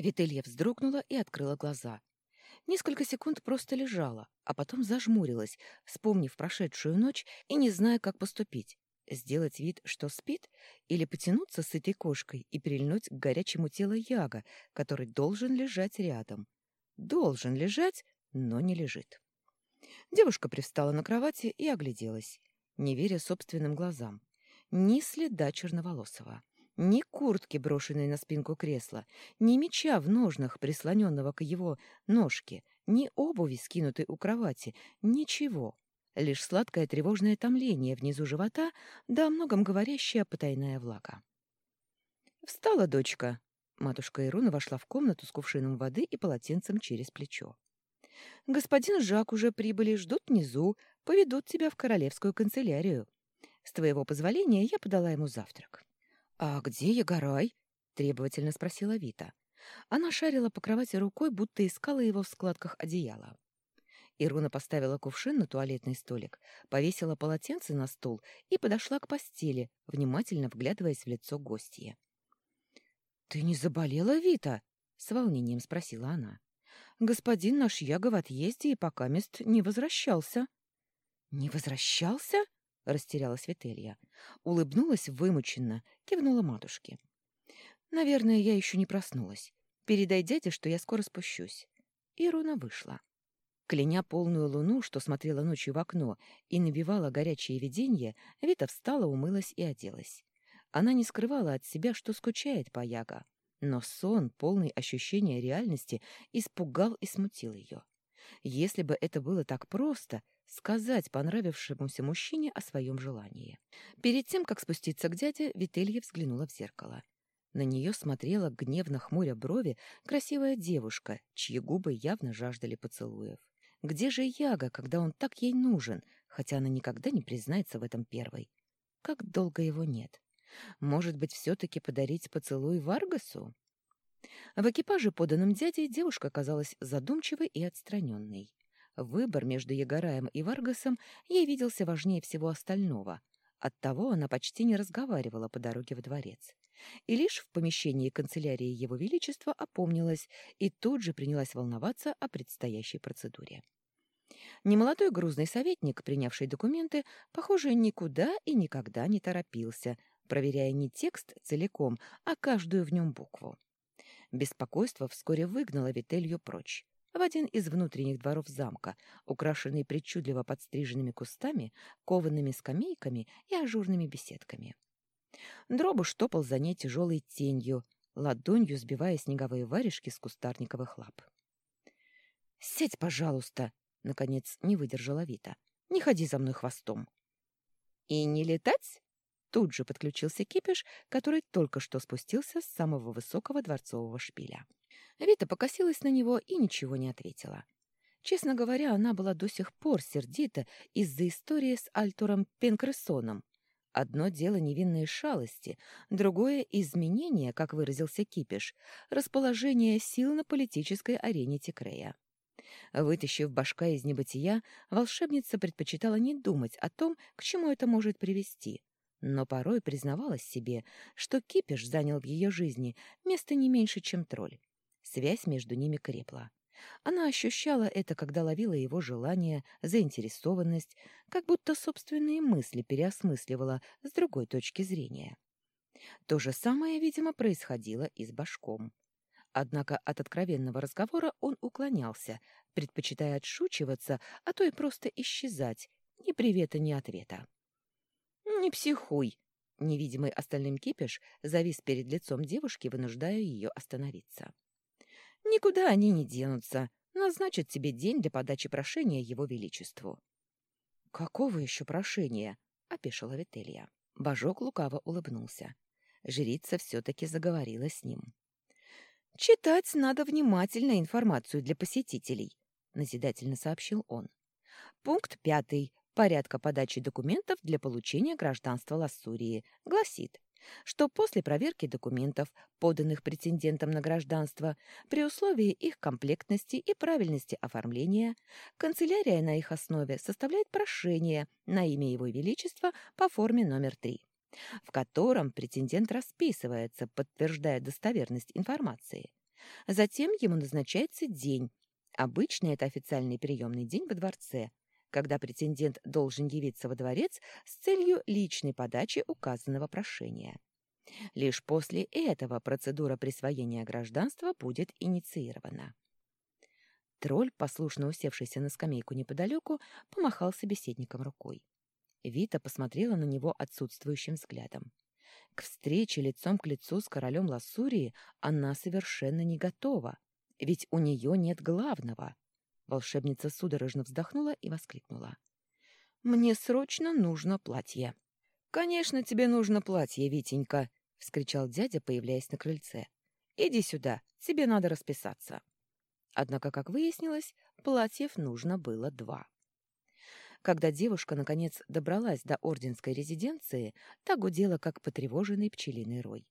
Вителья вздрогнула и открыла глаза. Несколько секунд просто лежала, а потом зажмурилась, вспомнив прошедшую ночь и не зная, как поступить. Сделать вид, что спит, или потянуться с этой кошкой и прильнуть к горячему телу Яга, который должен лежать рядом. Должен лежать, но не лежит. Девушка привстала на кровати и огляделась, не веря собственным глазам. Ни следа черноволосого, ни куртки, брошенной на спинку кресла, ни меча в ножнах, прислоненного к его ножке, ни обуви, скинутой у кровати, ничего. Лишь сладкое тревожное томление внизу живота, да о многом говорящая потайная влага. «Встала дочка!» Матушка Ируна вошла в комнату с кувшином воды и полотенцем через плечо. «Господин Жак уже прибыли, ждут внизу, поведут тебя в королевскую канцелярию. С твоего позволения я подала ему завтрак». «А где Егорай?» — требовательно спросила Вита. Она шарила по кровати рукой, будто искала его в складках одеяла. Ируна поставила кувшин на туалетный столик, повесила полотенце на стул и подошла к постели, внимательно вглядываясь в лицо гостья. «Ты не заболела, Вита?» — с волнением спросила она. «Господин наш Яга в отъезде и пока мест не возвращался». «Не возвращался?» — растерялась Вителья. Улыбнулась вымученно, кивнула матушке. «Наверное, я еще не проснулась. Передай дяде, что я скоро спущусь». Ируна вышла. Кляня полную луну, что смотрела ночью в окно и набивала горячее видение, Вита встала, умылась и оделась. Она не скрывала от себя, что скучает по Яго. Но сон, полный ощущения реальности, испугал и смутил ее. Если бы это было так просто, сказать понравившемуся мужчине о своем желании. Перед тем, как спуститься к дяде, Вителья взглянула в зеркало. На нее смотрела, гневно хмуря брови, красивая девушка, чьи губы явно жаждали поцелуев. Где же Яга, когда он так ей нужен, хотя она никогда не признается в этом первой? Как долго его нет? Может быть, все-таки подарить поцелуй Варгасу? В экипаже, поданном дядей, девушка казалась задумчивой и отстраненной. Выбор между Егораем и Варгасом ей виделся важнее всего остального. Оттого она почти не разговаривала по дороге в дворец. И лишь в помещении канцелярии Его Величества опомнилась и тут же принялась волноваться о предстоящей процедуре. Немолодой грузный советник, принявший документы, похоже, никуда и никогда не торопился, проверяя не текст целиком, а каждую в нем букву. Беспокойство вскоре выгнало Вителью прочь. В один из внутренних дворов замка, украшенный причудливо подстриженными кустами, коваными скамейками и ажурными беседками. Дробуш топал за ней тяжелой тенью, ладонью сбивая снеговые варежки с кустарниковых лап. «Сядь, пожалуйста!» — наконец не выдержала Вита. «Не ходи за мной хвостом!» «И не летать?» Тут же подключился кипиш, который только что спустился с самого высокого дворцового шпиля. Вита покосилась на него и ничего не ответила. Честно говоря, она была до сих пор сердита из-за истории с Альтуром Пенкрессоном, Одно дело невинные шалости, другое — изменение, как выразился Кипиш, расположение сил на политической арене Текрея. Вытащив башка из небытия, волшебница предпочитала не думать о том, к чему это может привести, но порой признавалась себе, что Кипиш занял в ее жизни место не меньше, чем тролль. Связь между ними крепла. Она ощущала это, когда ловила его желание, заинтересованность, как будто собственные мысли переосмысливала с другой точки зрения. То же самое, видимо, происходило и с башком. Однако от откровенного разговора он уклонялся, предпочитая отшучиваться, а то и просто исчезать, ни привета, ни ответа. «Не психуй!» Невидимый остальным кипиш завис перед лицом девушки, вынуждая ее остановиться. Никуда они не денутся. Назначат тебе день для подачи прошения его величеству. — Какого еще прошения? — опешила Вителья. Божок лукаво улыбнулся. Жрица все-таки заговорила с ним. — Читать надо внимательно информацию для посетителей, — назидательно сообщил он. Пункт пятый порядка подачи документов для получения гражданства Лассурии гласит, что после проверки документов, поданных претендентам на гражданство, при условии их комплектности и правильности оформления, канцелярия на их основе составляет прошение на имя Его Величества по форме номер 3, в котором претендент расписывается, подтверждая достоверность информации. Затем ему назначается день. Обычно это официальный приемный день во дворце, когда претендент должен явиться во дворец с целью личной подачи указанного прошения. Лишь после этого процедура присвоения гражданства будет инициирована. Тролль, послушно усевшийся на скамейку неподалеку, помахал собеседником рукой. Вита посмотрела на него отсутствующим взглядом. К встрече лицом к лицу с королем Лассурии она совершенно не готова, ведь у нее нет главного. Волшебница судорожно вздохнула и воскликнула. «Мне срочно нужно платье». «Конечно, тебе нужно платье, Витенька!» — вскричал дядя, появляясь на крыльце. «Иди сюда, тебе надо расписаться». Однако, как выяснилось, платьев нужно было два. Когда девушка, наконец, добралась до орденской резиденции, та гудела, как потревоженный пчелиный рой.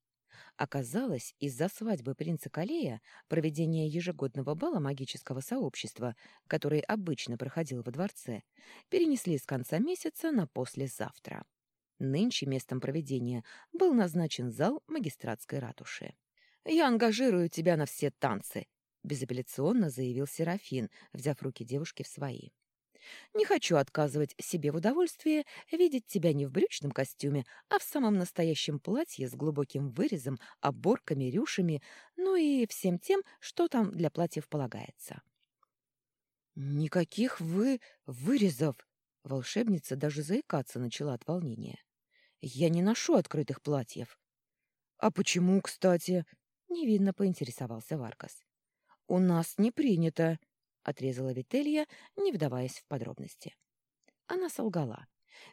Оказалось, из-за свадьбы принца Калея, проведения ежегодного бала магического сообщества, который обычно проходил во дворце, перенесли с конца месяца на послезавтра. Нынче местом проведения был назначен зал магистратской ратуши. «Я ангажирую тебя на все танцы», — безапелляционно заявил Серафин, взяв руки девушки в свои. Не хочу отказывать себе в удовольствии видеть тебя не в брючном костюме, а в самом настоящем платье с глубоким вырезом, оборками, рюшами, ну и всем тем, что там для платьев полагается. «Никаких вы... вырезов!» Волшебница даже заикаться начала от волнения. «Я не ношу открытых платьев». «А почему, кстати?» — невинно поинтересовался Варкас. «У нас не принято», — отрезала Вителья, не вдаваясь в подробности. Она солгала.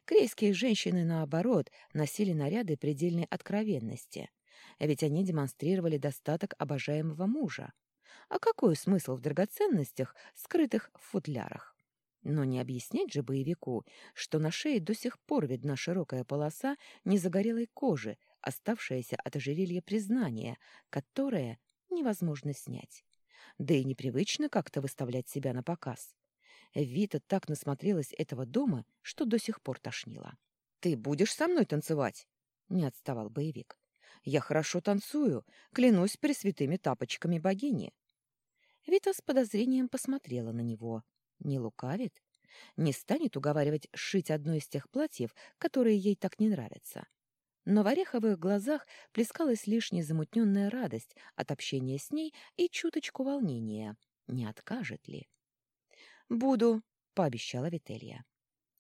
Крейские женщины, наоборот, носили наряды предельной откровенности, ведь они демонстрировали достаток обожаемого мужа. А какой смысл в драгоценностях, скрытых в футлярах? Но не объяснять же боевику, что на шее до сих пор видна широкая полоса незагорелой кожи, оставшаяся от ожерелья признания, которое невозможно снять да и непривычно как-то выставлять себя на показ. Вита так насмотрелась этого дома, что до сих пор тошнила. «Ты будешь со мной танцевать?» — не отставал боевик. «Я хорошо танцую, клянусь пресвятыми тапочками богини». Вита с подозрением посмотрела на него. Не лукавит? Не станет уговаривать сшить одно из тех платьев, которые ей так не нравятся но в ореховых глазах плескалась лишь незамутненная радость от общения с ней и чуточку волнения. Не откажет ли? «Буду», — пообещала Вителья.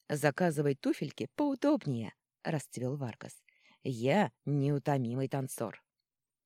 «Заказывай туфельки поудобнее», — расцвел Варгас. «Я неутомимый танцор».